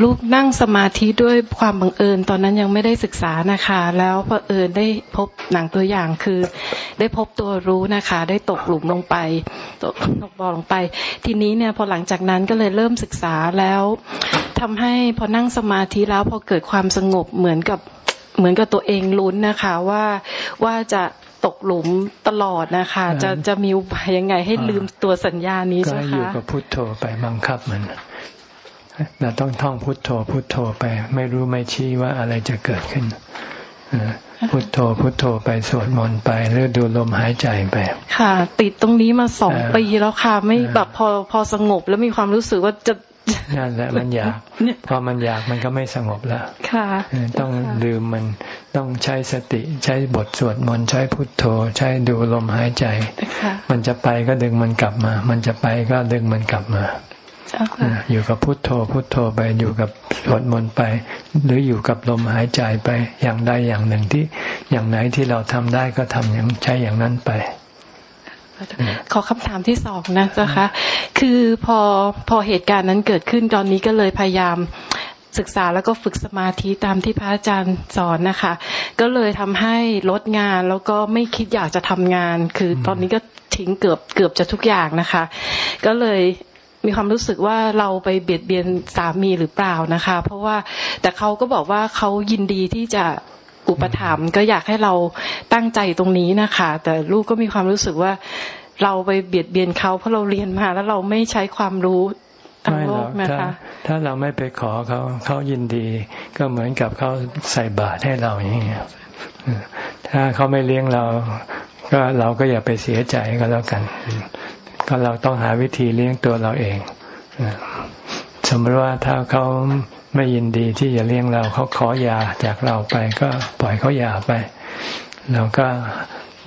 ลูกนั่งสมาธิด้วยความบังเอิญ ตอนนั้นยังไม่ได้ศึกษานะคะ แล้วพอเอิญได้พบหนังตัวอย่างคือ ได้พบตัวรู้นะคะ ได้ตกหลุมลงไปตกตกบ่อลงไป ทีนี้เนี่ยพอหลังจากนั้นก็เลยเริ่มศึกษาแล้วทำให้พอนั่งสมาธิแล้วพอเกิดความสงบเหมือนกับเหมือนกับตัวเองลุ้นนะคะว่าว่าจะ ตกหลุมตลอดนะคะ จะจะมีอุบายยังไงให้ลืมตัวสัญญานี้จ้ะคะก็อยู่กับพุทโธไปบังคับมันเราต้องท่องพุทโธพุทโธไป ไม่รู้ไม่ชี้ว่าอะไรจะเกิดขึ้นพุทโธพุทโธไปสวดมนต์ไปหรือดูลมหายใจไป ค่ะ ติดตรงนี้มาสองปีแล้วค่ะ ไม่แบบพอพอสงบแล้วมีความรู้สึกว่าจะนั่นแหละมันอยาก พอมันอยากมันก็ไม่สงบแล้วค่ะต้องลืมมันต้องใช้สติใช้บทสวดมนต์ใช้พุทโธ ใช้ดูลมหายใจ มันจะไปก็ดึงมันกลับมา มันจะไปก็ดึงมันกลับมาอยู่กับพุทโธ พุทโธไปอยู่กับสวดมนต์ไป หรืออยู่กับลมหายใจไปอย่างใดอย่างหนึ่งที่อย่างไหนที่เราทำได้ก็ทำอย่างใช้อย่างนั้นไป ขอคำถามที่สองนะเจ้าคะคือพอพอเหตุการณ์นั้นเกิดขึ้นตอนนี้ก็เลยพยายามศึกษาแล้วก็ฝึกสมาธิตามที่พระอาจารย์สอนนะคะ ก็เลยทำให้ลดงานแล้วก็ไม่คิดอยากจะทำงาน คือตอนนี้ก็ทิ้งเกือบเกือบจะทุกอย่างนะคะ ก็เลยมีความรู้สึกว่าเราไปเบียดเบียนสามีหรือเปล่านะคะ เพราะว่าแต่เขาก็บอกว่าเขายินดีที่จะ อุปถัมภ์ก็อยากให้เราตั้งใจตรงนี้นะคะ แต่ลูกก็มีความรู้สึกว่าเราไปเบียดเบียนเขาเพราะเราเรียนมาแล้วเราไม่ใช้ความรู้ทางโลกนะคะ ถ้าเราไม่ไปขอเขาเขายินดี ก็เหมือนกับเขาใส่บาตรให้เราอย่างเงี้ยถ้าเขาไม่เลี้ยงเรา ก็เราก็อย่าไปเสียใจก็แล้วกัน ก็เราต้องหาวิธีเลี้ยงตัวเราเองสมมติว่าถ้าเขา ไม่ยินดีที่จะเลี้ยงเราเขาขอยาจากเราไป ก็ปล่อยเขายาไปเราก็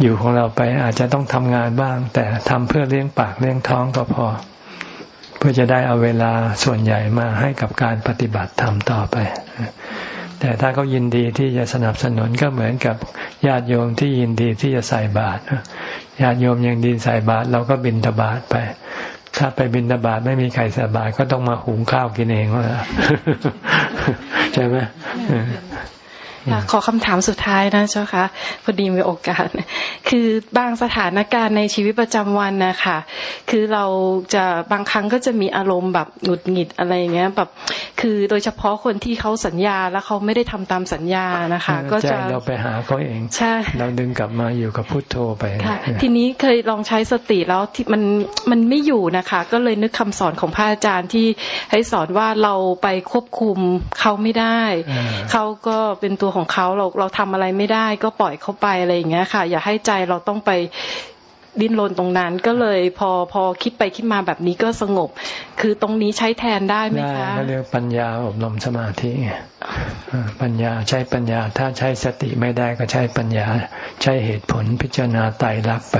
อยู่ของเราไปอาจจะต้องทำงานบ้าง แต่ทำเพื่อเลี้ยงปากเลี้ยงท้องก็พอ เพื่อจะได้เอาเวลาส่วนใหญ่มาให้กับการปฏิบัติธรรมต่อไป แต่ถ้าเขายินดีที่จะสนับสนุนก็เหมือนกับญาติโยมที่ยินดีที่จะใส่บาตรญาติโยมยังดีใส่บาตรเราก็บินทบาทไป ถ้าไปบินทบาดไม่มีใครสบายก็ต้องมาหุงข้าวกินเองว่าใช่ไหม ขอคำถามสุดท้ายนะเจ้าค่ะพอดีมีโอกาส คือบางสถานการณ์ในชีวิตประจำวันนะคะคือเราจะบางครั้งก็จะมีอารมณ์แบบหงุดหงิดอะไรเงี้ยแบบคือโดยเฉพาะคนที่เขาสัญญาแล้วเขาไม่ได้ทำตามสัญญานะคะ ก็จะเราไปหาเขาเองใช่เราดึงกลับมาอยู่กับพุทโธไปค่ะทีนี้เคยลองใช้สติแล้วที่มันมันไม่อยู่นะคะ ก็เลยนึกคำสอนของพระอาจารย์ที่ให้สอนว่าเราไปควบคุมเขาไม่ได้เขาก็เป็นตัวของเขาเราเราทำอะไรไม่ได้ ก็ปล่อยเขาไปอะไรอย่างเงี้ยค่ะ อย่าให้ใจเราต้องไปดิ้นรนตรงนั้นก็เลยพอพอคิดไปคิดมาแบบนี้ก็สงบ คือตรงนี้ใช้แทนได้ไหมคะได้ก็เรียกปัญญาอบรมสมาธิปัญญาใช้ปัญญา ถ้าใช้สติไม่ได้ก็ใช้ปัญญา ใช้เหตุผลพิจารณาไตรลักษณ์ไป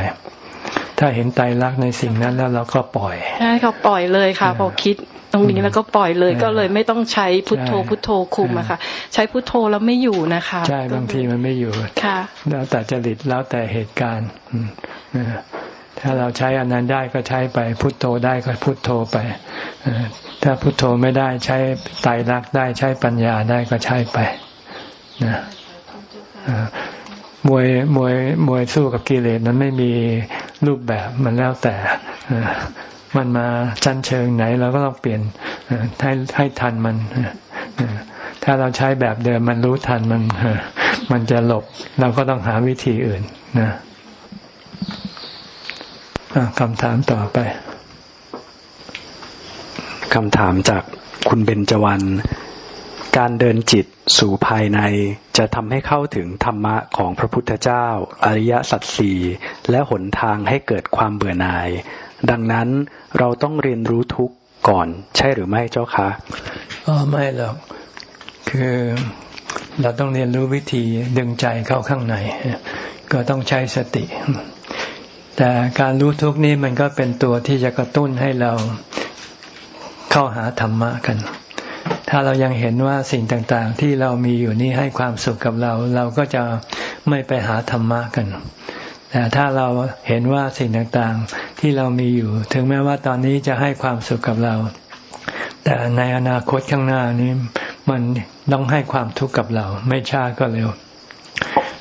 ถ้าเห็นไตรลักษณ์ในสิ่งนั้นแล้วเราก็ปล่อยใช่เขาปล่อยเลยค่ะ พอคิด ตรงนี้แล้วก็ปล่อยเลยก็เลยไม่ต้องใช้พุทโธพุทโธคุมอะค่ะ ใช้พุทโธแล้วไม่อยู่นะคะใช่บางทีมันไม่อยู่ค่ะ แล้วแต่จริตแล้วแต่เหตุการณ์ถ้าเราใช้อันนั้นได้ก็ใช้ไป พุทโธได้ก็พุทโธไปถ้าพุทโธไม่ได้ใช้ไตรลักษณ์ได้ใช้ปัญญาได้ก็ใช้ไปนะมวยมวยมวยสู้กับกิเลสมันไม่มีรูปแบบมันแล้วแต่ มันมาชั้นเชิงไหนเราก็ต้องเปลี่ยนให้ให้ทันมันถ้าเราใช้แบบเดิมมันรู้ทันมันมันจะหลบ เราก็ต้องหาวิธีอื่นนะคำถามต่อไปคำถามจากคุณเบญจวรรณการเดินจิตสู่ภายในจะทำให้เข้าถึงธรรมะของพระพุทธเจ้า อริยสัจสี่และหนทางให้เกิดความเบื่อหน่าย ดังนั้นเราต้องเรียนรู้ทุกก่อนใช่หรือไม่เจ้าคะอ๋อไม่หรอกคือเราต้องเรียนรู้วิธีดึงใจเข้าข้างใน ก็ต้องใช้สติ แต่การรู้ทุกนี้มันก็เป็นตัวที่จะกระตุ้นให้เราเข้าหาธรรมะกัน ถ้าเรายังเห็นว่าสิ่งต่างๆ ที่เรามีอยู่นี้ให้ความสุขกับเรา เราก็จะไม่ไปหาธรรมะกัน แต่ถ้าเราเห็นว่าสิ่งต่างๆที่เรามีอยู่ ถึงแม้ว่าตอนนี้จะให้ความสุขกับเรา แต่ในอนาคตข้างหน้านี้ มันต้องให้ความทุกข์กับเรา ไม่ช้าก็เร็ว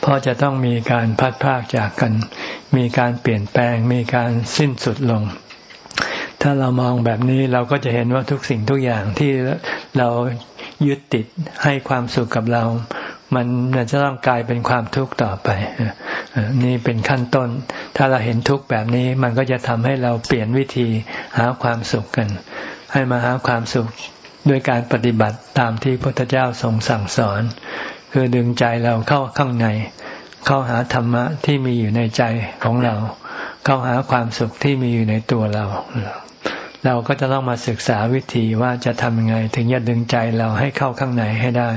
เพราะจะต้องมีการพัดพากจากกัน มีการเปลี่ยนแปลง มีการสิ้นสุดลง ถ้าเรามองแบบนี้เราก็จะเห็นว่าทุกสิ่งทุกอย่างที่เรายึดติดให้ความสุขกับเรา มันจะต้องกลายเป็นความทุกข์ต่อไปนี่เป็นขั้นต้น ถ้าเราเห็นทุกข์แบบนี้ มันก็จะทำให้เราเปลี่ยนวิธีหาความสุขกัน ให้มาหาความสุขด้วยการปฏิบัติตามที่พระพุทธเจ้าทรงสั่งสอน คือดึงใจเราเข้าข้างใน เข้าหาธรรมะที่มีอยู่ในใจของเรา เข้าหาความสุขที่มีอยู่ในตัวเรา เราก็จะต้องมาศึกษาวิธีว่าจะทำยังไง ถึงจะดึงใจเราให้เข้าข้างในให้ได้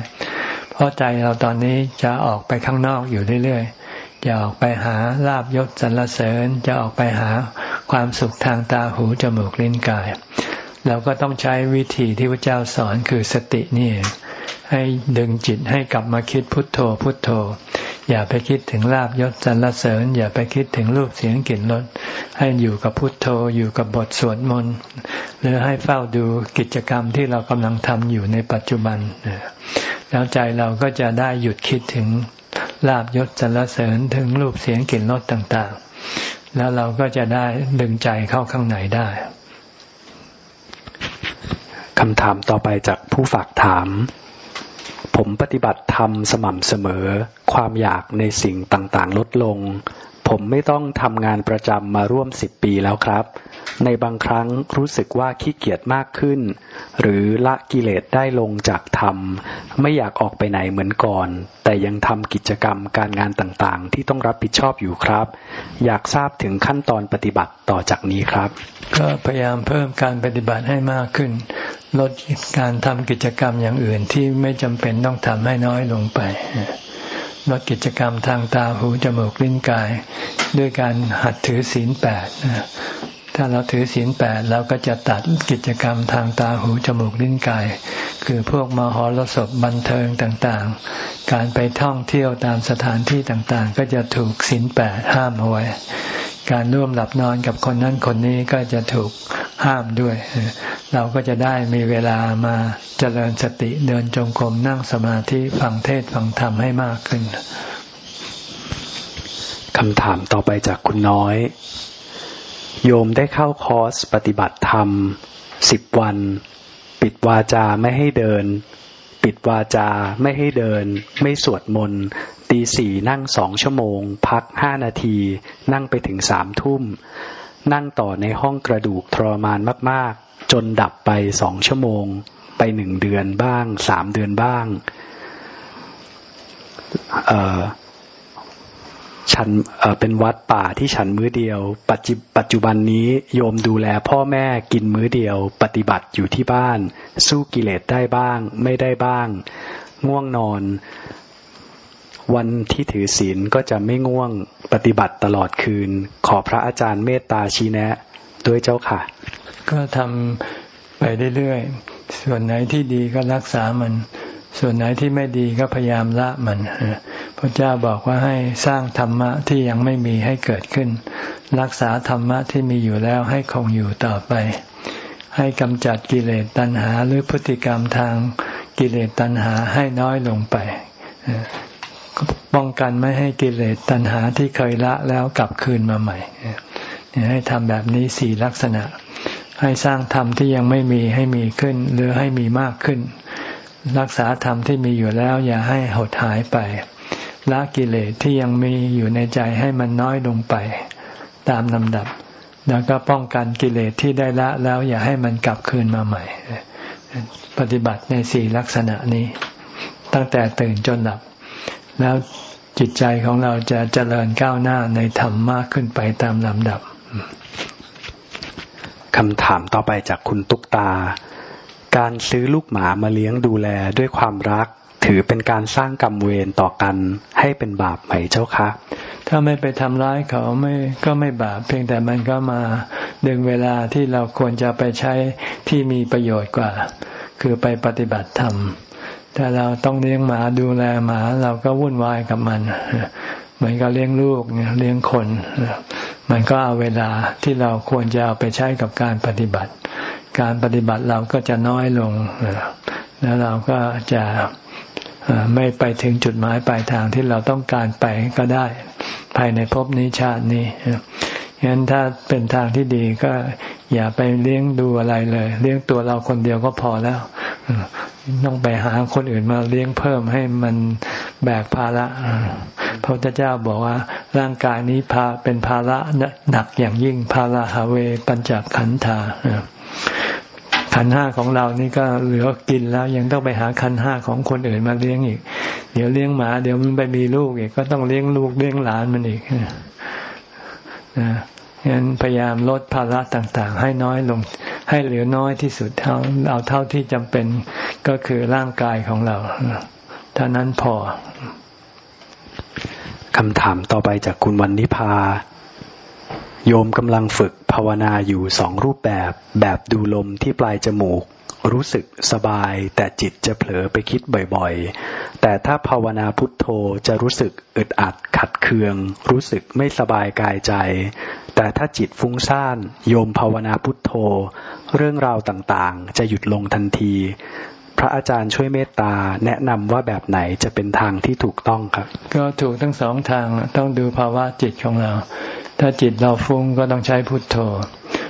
เพราะใจเราตอนนี้จะออกไปข้างนอกอยู่เรื่อยๆ จะออกไปหาลาบยศสรรเสริญ จะออกไปหาความสุขทางตาหูจมูกลิ้นกาย เราก็ต้องใช้วิธีที่พระเจ้าสอนคือสตินี่ให้ดึงจิตให้กลับมาคิดพุทโธพุทโธ อย่าไปคิดถึงลาบยศสรรเสริญ อย่าไปคิดถึงรูปเสียงกลิ่นรสให้อยู่กับพุทโธอยู่กับบทสวดมนต์หรือให้เฝ้าดูกิจกรรมที่เรากำลังทำอยู่ในปัจจุบันแล้วใจเราก็จะได้หยุดคิดถึงลาบยศสรรเสริญถึงรูปเสียงกลิ่นรสต่าง ๆ แล้วเราก็จะได้ดึงใจเข้าข้างในได้คำถามต่อไปจากผู้ฝากถาม ผมปฏิบัติธรรมสม่ำเสมอ ความอยากในสิ่งต่างๆ ลดลง ผมไม่ต้องทำงานประจำมาร่วมสิบปีแล้วครับ ในบางครั้งรู้สึกว่าขี้เกียจมากขึ้น หรือละกิเลสได้ลงจากธรรม ไม่อยากออกไปไหนเหมือนก่อน แต่ยังทำกิจกรรมการงานต่างๆ ที่ต้องรับผิดชอบอยู่ครับ อยากทราบถึงขั้นตอนปฏิบัติต่อจากนี้ครับ ก็พยายามเพิ่มการปฏิบัติให้มากขึ้น ลดการทำกิจกรรมอย่างอื่นที่ไม่จำเป็นต้องทำให้น้อยลงไปลดกิจกรรมทางตาหูจมูกลิ้นกาย ด้วยการหัดถือศีลแปดถ้าเราถือศีลแปดเราก็จะตัดกิจกรรมทางตาหูจมูกลิ้นกาย คือพวกมหรสพบันเทิงต่างๆ การไปท่องเที่ยวตามสถานที่ต่างๆ ก็จะถูกศีลแปดห้ามเอาไว้ การร่วมหลับนอนกับคนนั้นคนนี้ก็จะถูก ห้ามด้วย เราก็จะได้มีเวลามาเจริญสติเดินจงกรมนั่งสมาธิฟังเทศฟังธรรมให้มากขึ้นคำถามต่อไปจากคุณน้อย โยมได้เข้าคอร์สปฏิบัติธรรมสิบวัน ปิดวาจาไม่ให้เดิน ปิดวาจาไม่ให้เดิน ไม่สวดมนต์ตีสี่นั่งสองชั่วโมง พักห้านาที นั่งไปถึงสามทุ่ม นั่งต่อในห้องกระดูกทรมานมาก ๆ จนดับไปสองชั่วโมง ไปหนึ่งเดือนบ้างสามเดือนบ้างเออฉันเป็นวัดป่าที่ฉันมื้อเดียว ปัจจุปัจจุบันนี้โยมดูแลพ่อแม่กินมื้อเดียว ปฏิบัติอยู่ที่บ้าน สู้กิเลสได้บ้าง ไม่ได้บ้าง ง่วงนอน วันที่ถือศีลก็จะไม่ง่วงปฏิบัติตลอดคืน ขอพระอาจารย์เมตตาชี้แนะด้วยเจ้าค่ะ ก็ทำไปเรื่อยๆ ส่วนไหนที่ดีก็รักษามัน ส่วนไหนที่ไม่ดีก็พยายามละมันพระเจ้าบอกว่าให้สร้างธรรมะที่ยังไม่มีให้เกิดขึ้น รักษาธรรมะที่มีอยู่แล้วให้คงอยู่ต่อไป ให้กำจัดกิเลสตัณหาหรือพฤติกรรมทางกิเลสตัณหาให้น้อยลงไป ป้องกันไม่ให้กิเลสตัณหาที่เคยละแล้วกลับคืนมาใหม่ให้ทำแบบนี้สี่ลักษณะ ให้สร้างธรรมที่ยังไม่มีให้มีขึ้น หรือให้มีมากขึ้น รักษาธรรมที่มีอยู่แล้ว อย่าให้หดหายไปละกิเลสที่ยังมีอยู่ในใจให้มันน้อยลงไป ตามลำดับ แล้วก็ป้องกันกิเลสที่ได้ละแล้วอย่าให้มันกลับคืนมาใหม่ ปฏิบัติในสี่ลักษณะนี้ ตั้งแต่ตื่นจนหลับ แล้วจิตใจของเราจะเจริญก้าวหน้าในธรรมมากขึ้นไปตามลำดับคำถามต่อไปจากคุณตุ๊กตา การซื้อลูกหมามาเลี้ยงดูแลด้วยความรัก ถือเป็นการสร้างกรรมเวรต่อกันให้เป็นบาปไหมเจ้าคะ ถ้าไม่ไปทำร้ายเขาไม่ก็ไม่บาป เพียงแต่มันก็มาดึงเวลาที่เราควรจะไปใช้ที่มีประโยชน์กว่า คือไปปฏิบัติธรรม ถ้าเราต้องเลี้ยงหมาดูแลหมาเราก็วุ่นวายกับมันเหมือนกับเลี้ยงลูกเลี้ยงคนมันก็เอาเวลาที่เราควรจะเอาไปใช้กับการปฏิบัติ การปฏิบัติเราก็จะน้อยลงแล้วเราก็จะไม่ไปถึงจุดหมายปลายทางที่เราต้องการไปก็ได้ ภายในภพนี้ชาตินี้ฉะนั้นถ้าเป็นทางที่ดีก็อย่าไปเลี้ยงดูอะไรเลย เลี้ยงตัวเราคนเดียวก็พอแล้ว ต้องไปหาคนอื่นมาเลี้ยงเพิ่มให้มันแบกภาระพระพุทธเจ้าบอกว่าร่างกายนี้พาเป็นภาระหนักอย่างยิ่งภาระหาเวปัญจขันธาขันห้าของเรานี่ก็เหลือกินแล้วยังต้องไปหาขันห้าของคนอื่นมาเลี้ยงอีก เดี๋ยวเลี้ยงหมาเดี๋ยวมันไปมีลูกอีกก็ต้องเลี้ยงลูกเลี้ยงหลานมันอีกนะงั้นพยายามลดภาระต่างๆ ให้น้อยลง ให้เหลือน้อยที่สุดเท่าเอาเท่าที่จำเป็นก็คือร่างกายของเราเท่านั้นพอคำถามต่อไปจากคุณวันนิพา โยมกำลังฝึกภาวนาอยู่สองรูปแบบ แบบดูลมที่ปลายจมูก รู้สึกสบาย แต่จิตจะเผลอไปคิดบ่อยๆ แต่ถ้าภาวนาพุทโธจะรู้สึกอึดอัดขัดเคือง รู้สึกไม่สบายกายใจ แต่ถ้าจิตฟุ้งซ่าน โยมภาวนาพุทโธ เรื่องราวต่างๆ จะหยุดลงทันที พระอาจารย์ช่วยเมตตาแนะนำว่าแบบไหนจะเป็นทางที่ถูกต้องครับ ก็ถูกทั้งสองทางต้องดูภาวะจิตของเรา ถ้าจิตเราฟุ้งก็ต้องใช้พุทโธ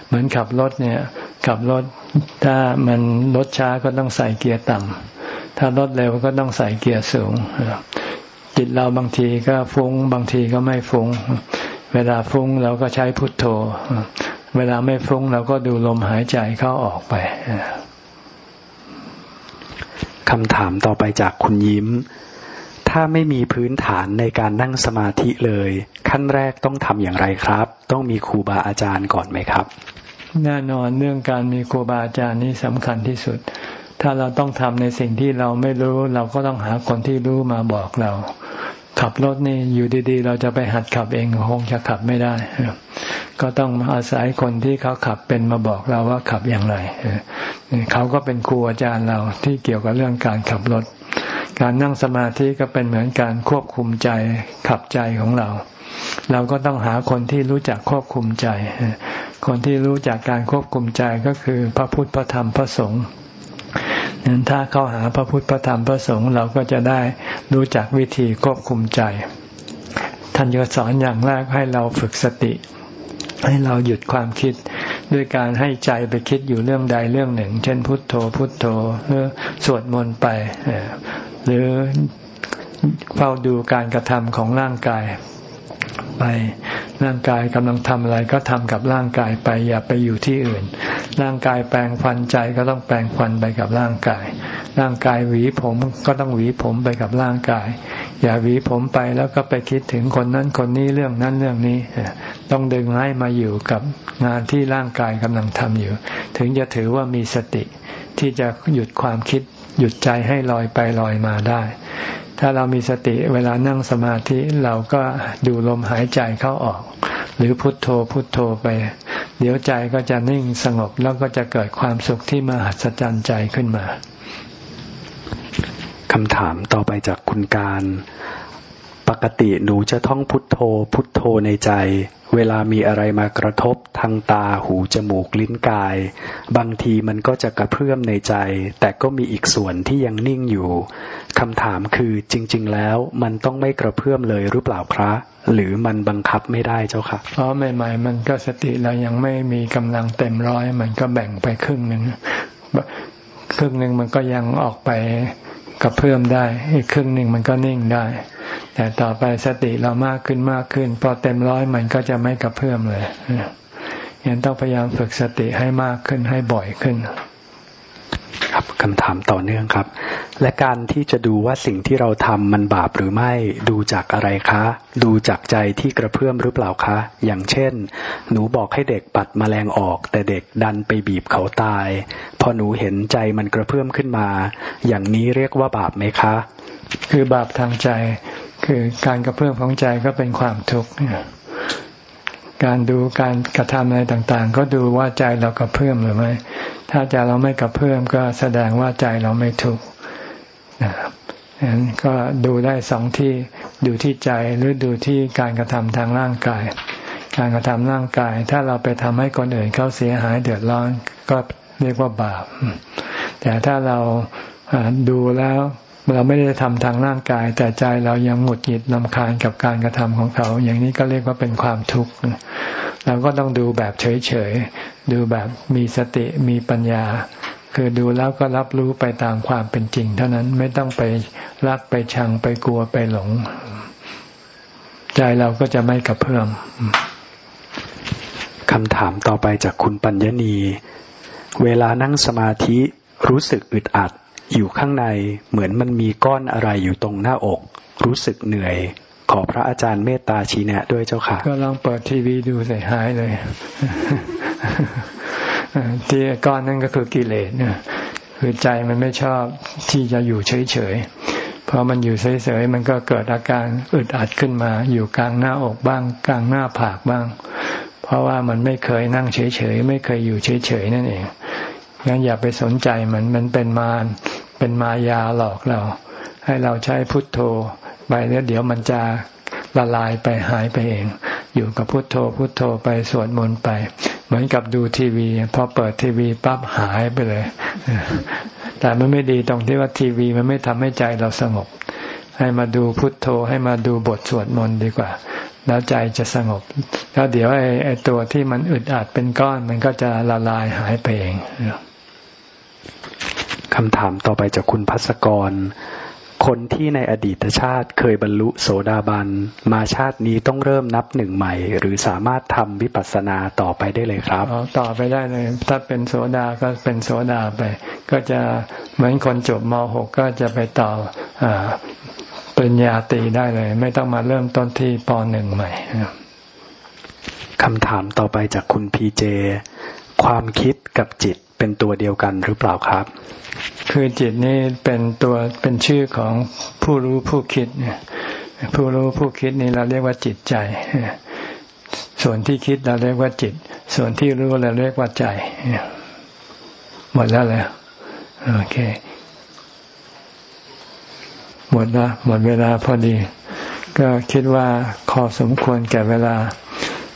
เหมือนขับรถเนี่ยขับรถถ้ามันรถช้าก็ต้องใส่เกียร์ต่ำถ้ารถเร็วก็ต้องใส่เกียร์สูงจิตเราบางทีก็ฟุ้งบางทีก็ไม่ฟุ้ง เวลาฟุ้งเราก็ใช้พุทโธ เวลาไม่ฟุ้งเราก็ดูลมหายใจเข้าออกไปคำถามต่อไปจากคุณยิ้ม ถ้าไม่มีพื้นฐานในการนั่งสมาธิเลย ขั้นแรกต้องทำอย่างไรครับ ต้องมีครูบาอาจารย์ก่อนไหมครับ แน่นอนเรื่องการมีครูบาอาจารย์นี้สำคัญที่สุด ถ้าเราต้องทำในสิ่งที่เราไม่รู้ เราก็ต้องหาคนที่รู้มาบอกเรา ขับรถนี่อยู่ดีๆ เราจะไปหัดขับเองคงจะขับไม่ได้ ก็ต้องอาศัยคนที่เขาขับเป็นมาบอกเราว่าขับอย่างไรเขาก็เป็นครูอาจารย์เราที่เกี่ยวกับเรื่องการขับรถ การนั่งสมาธิก็เป็นเหมือนการควบคุมใจขับใจของเรา เราก็ต้องหาคนที่รู้จักควบคุมใจ คนที่รู้จักการควบคุมใจก็คือพระพุทธพระธรรมพระสงฆ์ นั้นถ้าเข้าหาพระพุทธพระธรรมพระสงฆ์เราก็จะได้รู้จักวิธีควบคุมใจ ท่านจะสอนอย่างแรกให้เราฝึกสติ ให้เราหยุดความคิดด้วยการให้ใจไปคิดอยู่เรื่องใดเรื่องหนึ่ง เช่นพุทโธพุทโธหรือสวดมนต์ไป หรือเฝ้าดูการกระทำของร่างกาย ไป ร่างกายกำลังทำอะไรก็ทำกับร่างกายไป อย่าไปอยู่ที่อื่น ร่างกายแปลงฟันใจก็ต้องแปลงฟันไปกับร่างกาย ร่างกายหวีผมก็ต้องหวีผมไปกับร่างกาย อย่าหวีผมไปแล้วก็ไปคิดถึงคนนั้นคนนี้เรื่องนั้นเรื่องนี้ ต้องดึงให้มาอยู่กับงานที่ร่างกายกำลังทำอยู่ ถึงจะถือว่ามีสติที่จะหยุดความคิดหยุดใจให้ลอยไปลอยมาได้ ถ้าเรามีสติเวลานั่งสมาธิเราก็ดูลมหายใจเข้าออก หรือพุทโธพุทโธไป เดี๋ยวใจก็จะนิ่งสงบแล้วก็จะเกิดความสุขที่มหัศจรรย์ใจขึ้นมาคำถามต่อไปจากคุณการ ปกติหนูจะท่องพุทโธ พุทโธในใจ เวลามีอะไรมากระทบทางตาหูจมูกลิ้นกาย บางทีมันก็จะกระเพื่อมในใจ แต่ก็มีอีกส่วนที่ยังนิ่งอยู่ คำถามคือจริง ๆ แล้วมันต้องไม่กระเพื่อมเลยหรือเปล่าครับหรือมันบังคับไม่ได้เจ้าค่ะเพราะใหม่ ๆ มันก็สติเรายังไม่มีกำลังเต็มร้อยมันก็แบ่งไปครึ่งหนึ่งครึ่งหนึ่งมันก็ยังออกไปกระเพื่อมได้ อีกครึ่งหนึ่งมันก็นิ่งได้ แต่ต่อไปสติเรามากขึ้นมากขึ้น พอเต็มร้อยมันก็จะไม่กระเพื่อมเลยยังต้องพยายามฝึกสติให้มากขึ้นให้บ่อยขึ้น ครับคำถามต่อเนื่องครับ และการที่จะดูว่าสิ่งที่เราทำมันบาปหรือไม่ดูจากอะไรคะ ดูจากใจที่กระเพื่อมหรือเปล่าคะ อย่างเช่น หนูบอกให้เด็กปัดมแมลงออก แต่เด็กดันไปบีบเขาตาย พอหนูเห็นใจมันกระเพื่อมขึ้นมา อย่างนี้เรียกว่าบาปไหมคะ คือบาปทางใจ คือการกระเพื่อมของใจก็เป็นความทุกข์ การดูการกระทำอะไรต่างๆ ก็ดูว่าใจเรากระเพื่อมหรือไม่ ถ้าใจเราไม่กระเพื่อมก็แสดงว่าใจเราไม่ทุกข์นะครับนั้นก็ดูได้สองที่ดูที่ใจหรือดูที่การกระทำทางร่างกาย การกระทำร่างกาย ถ้าเราไปทำให้คนอื่นเขาเสียหายเดือดร้อนก็เรียกว่าบาป แต่ถ้าเราดูแล้ว เราไม่ได้ทำทางร่างกาย แต่ใจเรายังหงุดหงิดลำคาญกับการกระทำของเขา อย่างนี้ก็เรียกว่าเป็นความทุกข์เราก็ต้องดูแบบเฉยๆดูแบบมีสติมีปัญญา คือดูแล้วก็รับรู้ไปตามความเป็นจริง เท่านั้นไม่ต้องไปรักไปชังไปกลัวไปหลง ใจเราก็จะไม่กระเพื่อมคำถามต่อไปจากคุณปัญญณี เวลานั่งสมาธิรู้สึกอึดอัด อยู่ข้างในเหมือนมันมีก้อนอะไรอยู่ตรงหน้าอก รู้สึกเหนื่อย ขอพระอาจารย์เมตตาชี้แนะด้วยเจ้าค่ะ ก็ลองเปิดทีวีดูใส่หายเลยที่ก้อนนั่นก็คือกิเลสเนี่ยคือใจมันไม่ชอบที่จะอยู่เฉยๆพอมันอยู่เฉยๆมันก็เกิดอาการอึดอัดขึ้นมา อยู่กลางหน้าอกบ้าง กลางหน้าผากบ้าง เพราะว่ามันไม่เคยนั่งเฉยๆไม่เคยอยู่เฉยๆนั่นเองงั้นอย่าไปสนใจมันมันเป็นมาร เป็นมายาหลอกเรา ให้เราใช้พุทโธไปแล้วเดี๋ยวมันจะละลายไปหายไปเอง อยู่กับพุทโธ พุทโธไปสวดมนต์ไป เหมือนกับดูทีวีพอเปิดทีวีปั๊บหายไปเลย แต่มันไม่ดีตรงที่ว่าทีวีมันไม่ทำให้ใจเราสงบ ให้มาดูพุทโธ ให้มาดูบทสวดมนต์ดีกว่า แล้วใจจะสงบ แล้วเดี๋ยวไอ้ไอ้ตัวที่มันอึดอัดเป็นก้อน มันก็จะละลายหายไปเอง คำถามต่อไปจากคุณพัสกร คนที่ในอดีตชาติเคยบรรลุโสดาบัน มาชาตินี้ต้องเริ่มนับหนึ่งใหม่ หรือสามารถทำวิปัสสนาต่อไปได้เลยครับต่อไปได้เลย ถ้าเป็นโสดาก็เป็นโสดาไป ก็จะเหมือนคนจบม .6 ก็จะไปต่ออปริญญาตรีได้เลย ไม่ต้องมาเริ่มต้นที่ป .1 ใหม่คำถามต่อไปจากคุณพีเจ ความคิดกับจิตเป็นตัวเดียวกันหรือเปล่าครับ คือจิตนี่เป็นตัวเป็นชื่อของผู้รู้ผู้คิดเนี่ยผู้รู้ผู้คิดนี่เราเรียกว่าจิตใจ ส่วนที่คิดเราเรียกว่าจิต ส่วนที่รู้เราเรียกว่าใจหมดแล้วเลยโอเค หมดละหมดเวลาพอดี ก็คิดว่าขอสมควรแก่เวลา